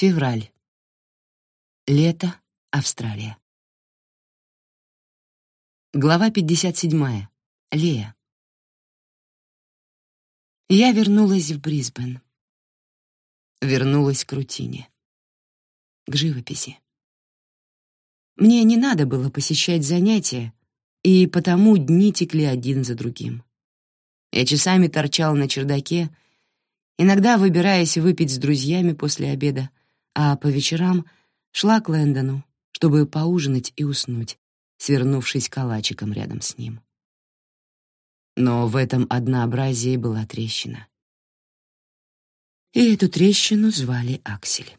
Февраль. Лето, Австралия. Глава 57. Лея. Я вернулась в Брисбен. Вернулась к рутине. К живописи. Мне не надо было посещать занятия, и потому дни текли один за другим. Я часами торчал на чердаке, иногда выбираясь выпить с друзьями после обеда, а по вечерам шла к Лэндону, чтобы поужинать и уснуть, свернувшись калачиком рядом с ним. Но в этом однообразии была трещина. И эту трещину звали Аксель.